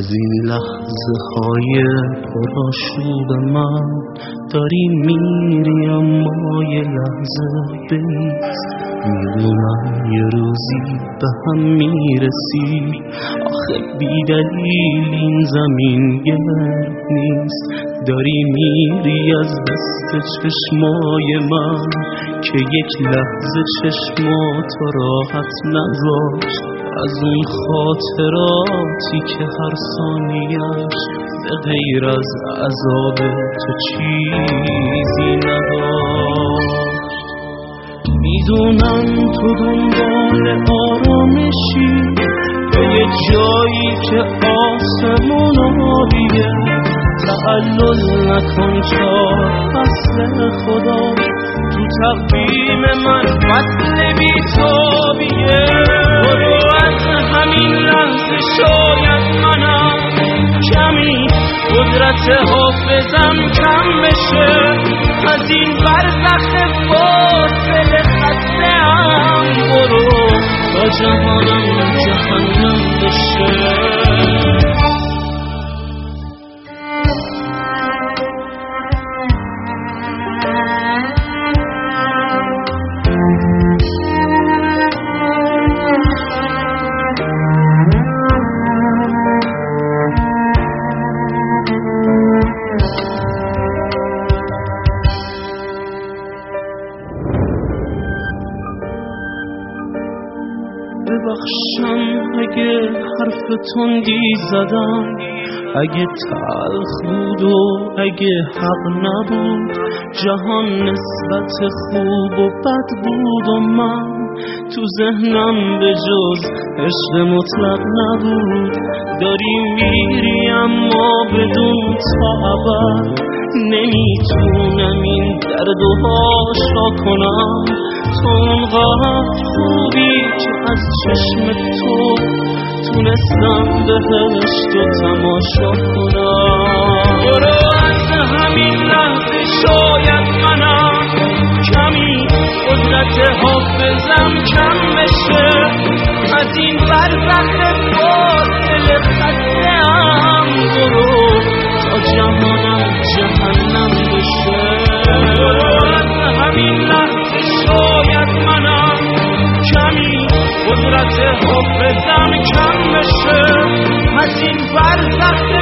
از این لحظه های پراشوب من داری میری اما یه لحظه بیست. می‌دونم یه روزی به هم می‌رسی. آخه بیدلیل این زمین گرد نیست. داری میری از دست چشمای من که یک لحظه چشمات راحت نذاشت از اون خاطراتی که هر ثانیش به غیر از عذاب تو چیزی نداشت. می‌دونم تو دنبال آرامشی به یه جایی که آسمون آبیه تعلل نکن چار فصل خدا. تو تقویم من فصل بیتابیه قدرت حافظم کم بشه. از این برزخ فاصله خسته هم برو تا جهانم جهنم بشه. ببخشم اگه حرف تندی زدم اگه تلخ بود و اگه حق نبود جهان نسبت خوب و بد بود و من تو ذهنم به جز عشق مطلق نبود. داری میری اما بدون تا نمی‌تونم این درد و کنم. تو اونقدر خوبی که از چشم تو تونستم بهشت و تماشا کنم. برو از همین لحظه شاید قدرت حافظم